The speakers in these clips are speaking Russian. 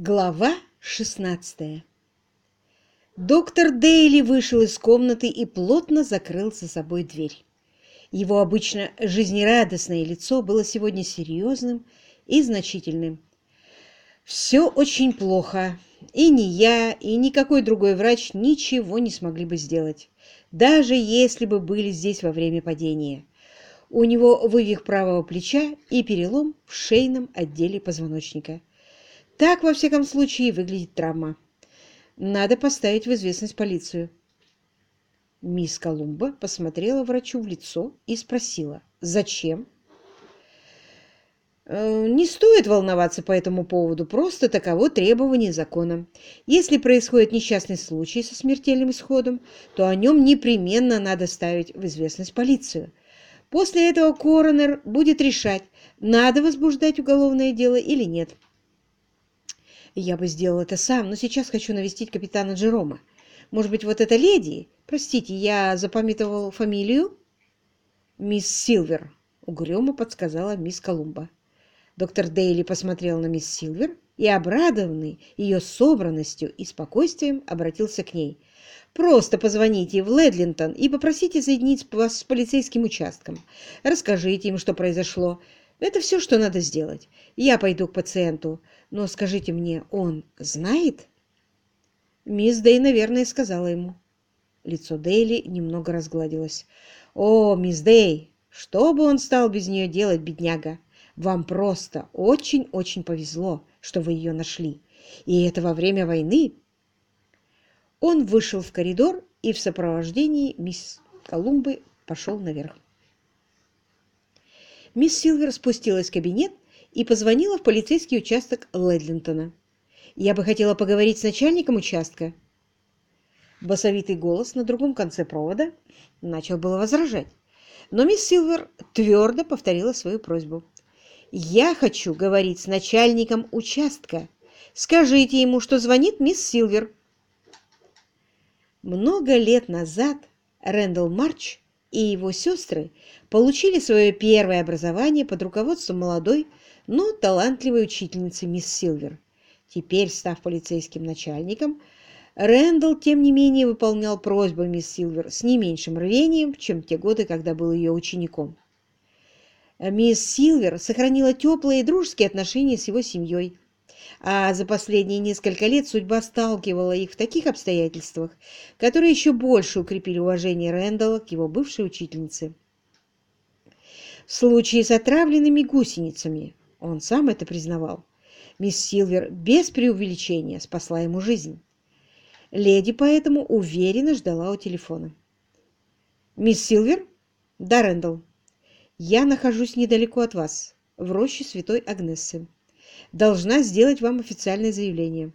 Глава 16 Доктор Дейли вышел из комнаты и плотно закрыл за собой дверь. Его обычно жизнерадостное лицо было сегодня серьезным и значительным. «Все очень плохо. И ни я, и никакой другой врач ничего не смогли бы сделать, даже если бы были здесь во время падения. У него вывих правого плеча и перелом в шейном отделе позвоночника». Так, во всяком случае, выглядит травма. Надо поставить в известность полицию. Мисс Колумба посмотрела врачу в лицо и спросила, зачем? «Э, не стоит волноваться по этому поводу, просто таково требование закона. Если происходит несчастный случай со смертельным исходом, то о нем непременно надо ставить в известность полицию. После этого коронер будет решать, надо возбуждать уголовное дело или нет. Я бы сделал это сам, но сейчас хочу навестить капитана Джерома. Может быть, вот эта леди? Простите, я запамятовал фамилию? Мисс Силвер, угрюмо подсказала мисс Колумба. Доктор Дейли посмотрел на мисс Силвер и, обрадованный ее собранностью и спокойствием, обратился к ней. «Просто позвоните в Ледлинтон и попросите соединить вас с полицейским участком. Расскажите им, что произошло. Это все, что надо сделать. Я пойду к пациенту. Но скажите мне, он знает? Мисс Дэй, наверное, сказала ему. Лицо Дейли немного разгладилось. О, мисс Дэй, что бы он стал без нее делать, бедняга? Вам просто очень-очень повезло, что вы ее нашли. И это во время войны. Он вышел в коридор и в сопровождении мисс Колумбы пошел наверх. Мисс Силвер спустилась в кабинет и позвонила в полицейский участок Ледлинтона. «Я бы хотела поговорить с начальником участка». Басовитый голос на другом конце провода начал было возражать, но мисс Силвер твердо повторила свою просьбу. «Я хочу говорить с начальником участка. Скажите ему, что звонит мисс Силвер». Много лет назад Рэндалл Марч и его сестры получили свое первое образование под руководством молодой но талантливой учительницы мисс Силвер. Теперь, став полицейским начальником, Рэндалл, тем не менее, выполнял просьбы мисс Силвер с не меньшим рвением, чем те годы, когда был ее учеником. Мисс Силвер сохранила теплые и дружеские отношения с его семьей, а за последние несколько лет судьба сталкивала их в таких обстоятельствах, которые еще больше укрепили уважение Рэндалла к его бывшей учительнице. В случае с отравленными гусеницами он сам это признавал. Мисс Силвер без преувеличения спасла ему жизнь. Леди поэтому уверенно ждала у телефона. «Мисс Силвер?» «Да, Рэндалл. Я нахожусь недалеко от вас, в роще Святой Агнессы. Должна сделать вам официальное заявление.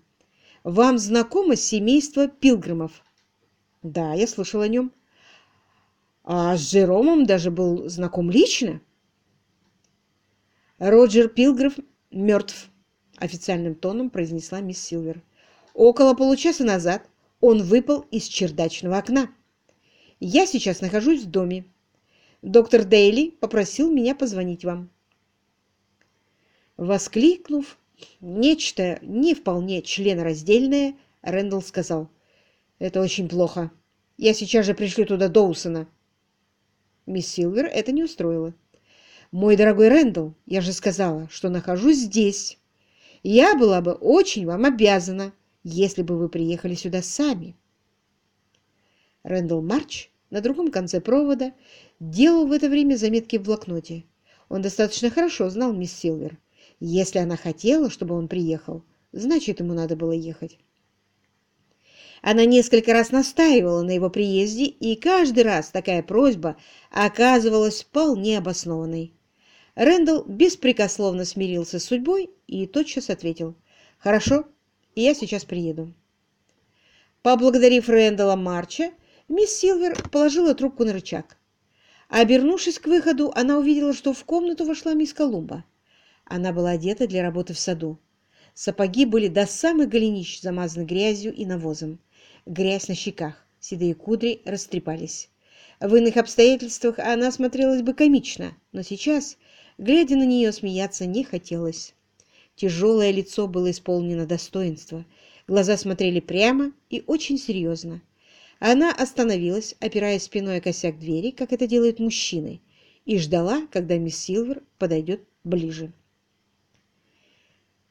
Вам знакомо семейство Пилгримов?» «Да, я слышал о нем». «А с Джеромом даже был знаком лично?» «Роджер Пилгриф мертв», — официальным тоном произнесла мисс Силвер. «Около получаса назад он выпал из чердачного окна. Я сейчас нахожусь в доме. Доктор Дейли попросил меня позвонить вам». Воскликнув нечто не вполне членораздельное, Рэндалл сказал, «Это очень плохо. Я сейчас же пришлю туда Доусона». Мисс Силвер это не устроило. «Мой дорогой Рэндалл, я же сказала, что нахожусь здесь. Я была бы очень вам обязана, если бы вы приехали сюда сами». Рэндалл Марч на другом конце провода делал в это время заметки в блокноте. Он достаточно хорошо знал мисс Силвер. Если она хотела, чтобы он приехал, значит, ему надо было ехать. Она несколько раз настаивала на его приезде, и каждый раз такая просьба оказывалась вполне обоснованной. Рэндалл беспрекословно смирился с судьбой и тотчас ответил «Хорошо, я сейчас приеду». Поблагодарив Рэндалла Марча, мисс Силвер положила трубку на рычаг. Обернувшись к выходу, она увидела, что в комнату вошла мисс Колумба. Она была одета для работы в саду. Сапоги были до самых голенищ замазаны грязью и навозом. Грязь на щеках, седые кудри растрепались. В иных обстоятельствах она смотрелась бы комично, но сейчас Глядя на нее, смеяться не хотелось. Тяжелое лицо было исполнено достоинства. Глаза смотрели прямо и очень серьезно. Она остановилась, опираясь спиной о косяк двери, как это делают мужчины, и ждала, когда мисс Силвер подойдет ближе.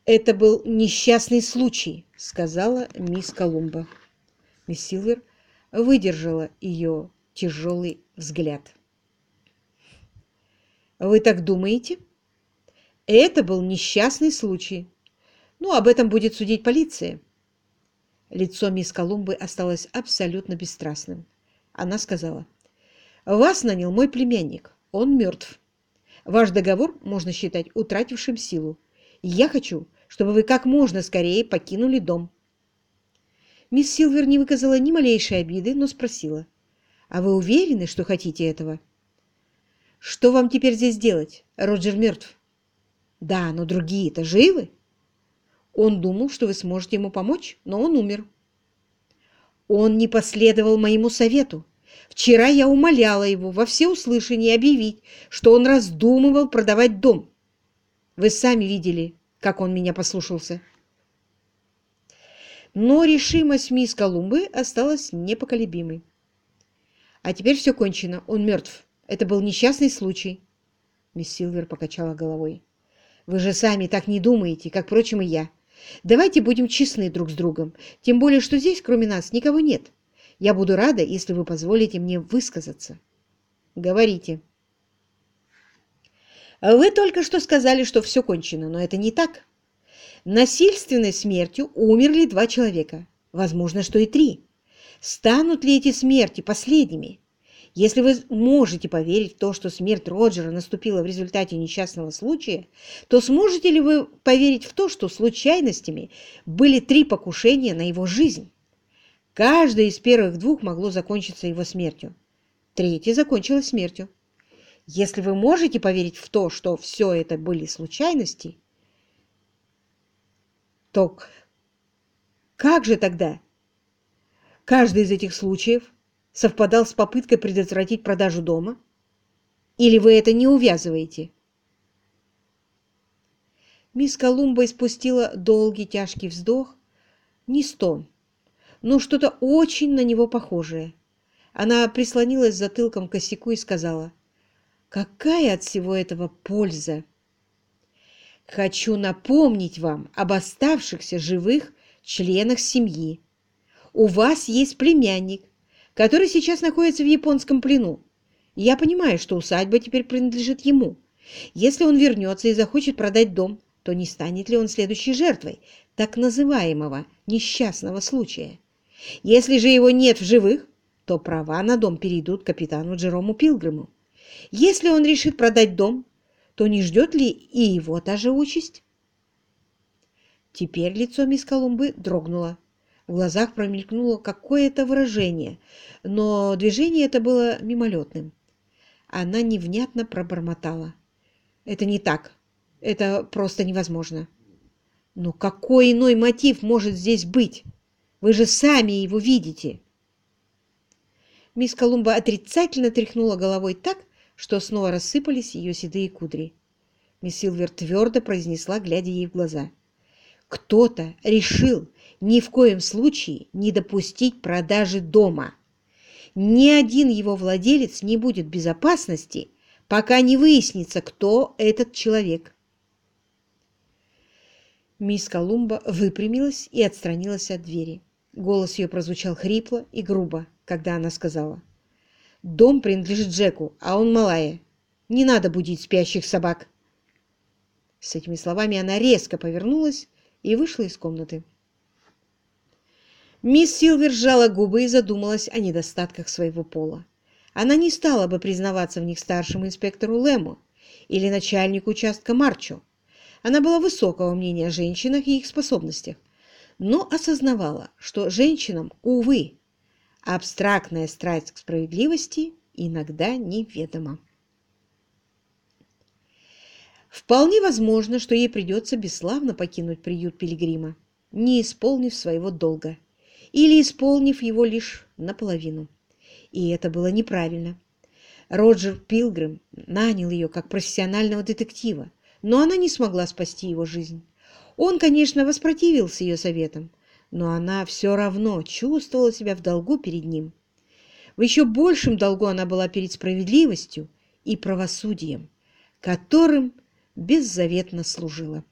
«Это был несчастный случай», — сказала мисс Колумба. Мисс Силвер выдержала ее тяжелый взгляд. «Вы так думаете?» «Это был несчастный случай. Ну, об этом будет судить полиция». Лицо мисс Колумбы осталось абсолютно бесстрастным. Она сказала, «Вас нанял мой племянник. Он мертв. Ваш договор можно считать утратившим силу. Я хочу, чтобы вы как можно скорее покинули дом». Мисс Силвер не выказала ни малейшей обиды, но спросила, «А вы уверены, что хотите этого?» «Что вам теперь здесь делать? Роджер мертв». «Да, но другие-то живы?» Он думал, что вы сможете ему помочь, но он умер. Он не последовал моему совету. Вчера я умоляла его во всеуслышание объявить, что он раздумывал продавать дом. Вы сами видели, как он меня послушался. Но решимость мисс Колумбы осталась непоколебимой. А теперь все кончено. Он мертв. Это был несчастный случай. Мисс Силвер покачала головой. Вы же сами так не думаете, как, впрочем, и я. Давайте будем честны друг с другом, тем более, что здесь, кроме нас, никого нет. Я буду рада, если вы позволите мне высказаться. Говорите. Вы только что сказали, что все кончено, но это не так. Насильственной смертью умерли два человека. Возможно, что и три. Станут ли эти смерти последними? Если вы можете поверить в то, что смерть Роджера наступила в результате несчастного случая, то сможете ли вы поверить в то, что случайностями были три покушения на его жизнь? Каждое из первых двух могло закончиться его смертью. Третье закончилось смертью. Если вы можете поверить в то, что все это были случайности, то как же тогда каждый из этих случаев совпадал с попыткой предотвратить продажу дома? Или вы это не увязываете? Мисс Колумба испустила долгий тяжкий вздох, не стон, но что-то очень на него похожее. Она прислонилась затылком к косяку и сказала, «Какая от всего этого польза?» «Хочу напомнить вам об оставшихся живых членах семьи. У вас есть племянник, который сейчас находится в японском плену. Я понимаю, что усадьба теперь принадлежит ему. Если он вернется и захочет продать дом, то не станет ли он следующей жертвой так называемого несчастного случая? Если же его нет в живых, то права на дом перейдут капитану Джерому Пилгриму. Если он решит продать дом, то не ждет ли и его та же участь? Теперь лицо мисс Колумбы дрогнуло. В глазах промелькнуло какое-то выражение, но движение это было мимолетным. Она невнятно пробормотала. «Это не так. Это просто невозможно». «Но какой иной мотив может здесь быть? Вы же сами его видите!» Мисс Колумба отрицательно тряхнула головой так, что снова рассыпались ее седые кудри. Мисс Силвер твердо произнесла, глядя ей в глаза. «Кто-то решил, ни в коем случае не допустить продажи дома. Ни один его владелец не будет в безопасности, пока не выяснится, кто этот человек. Мисс Колумба выпрямилась и отстранилась от двери. Голос ее прозвучал хрипло и грубо, когда она сказала. «Дом принадлежит Джеку, а он малая. Не надо будить спящих собак». С этими словами она резко повернулась и вышла из комнаты. Мисс Силвер сжала губы и задумалась о недостатках своего пола. Она не стала бы признаваться в них старшему инспектору Лэму или начальнику участка Марчу. Она была высокого мнения о женщинах и их способностях, но осознавала, что женщинам, увы, абстрактная страсть к справедливости иногда неведома. Вполне возможно, что ей придется бесславно покинуть приют Пилигрима, не исполнив своего долга или исполнив его лишь наполовину. И это было неправильно. Роджер Пилгрим нанял ее как профессионального детектива, но она не смогла спасти его жизнь. Он, конечно, воспротивился ее советам, но она все равно чувствовала себя в долгу перед ним. В еще большем долгу она была перед справедливостью и правосудием, которым беззаветно служила.